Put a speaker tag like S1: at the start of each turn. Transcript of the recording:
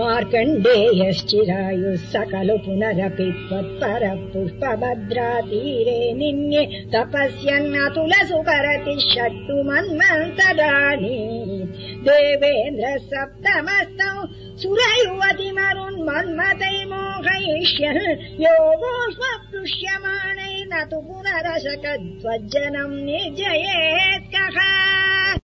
S1: मार्कण्डेयश्चिरायुः सकलु पुनरपि त्वत्पर पुष्पभद्रातीरे निन्ये तपस्यन्नतुल सुकरति षट्टु मन्मन्तदानी देवेन्द्र सप्तमस्तौ सुरयुवति मोहयिष्यन् यो न तु पुनरशक निर्जयेत् निर्जये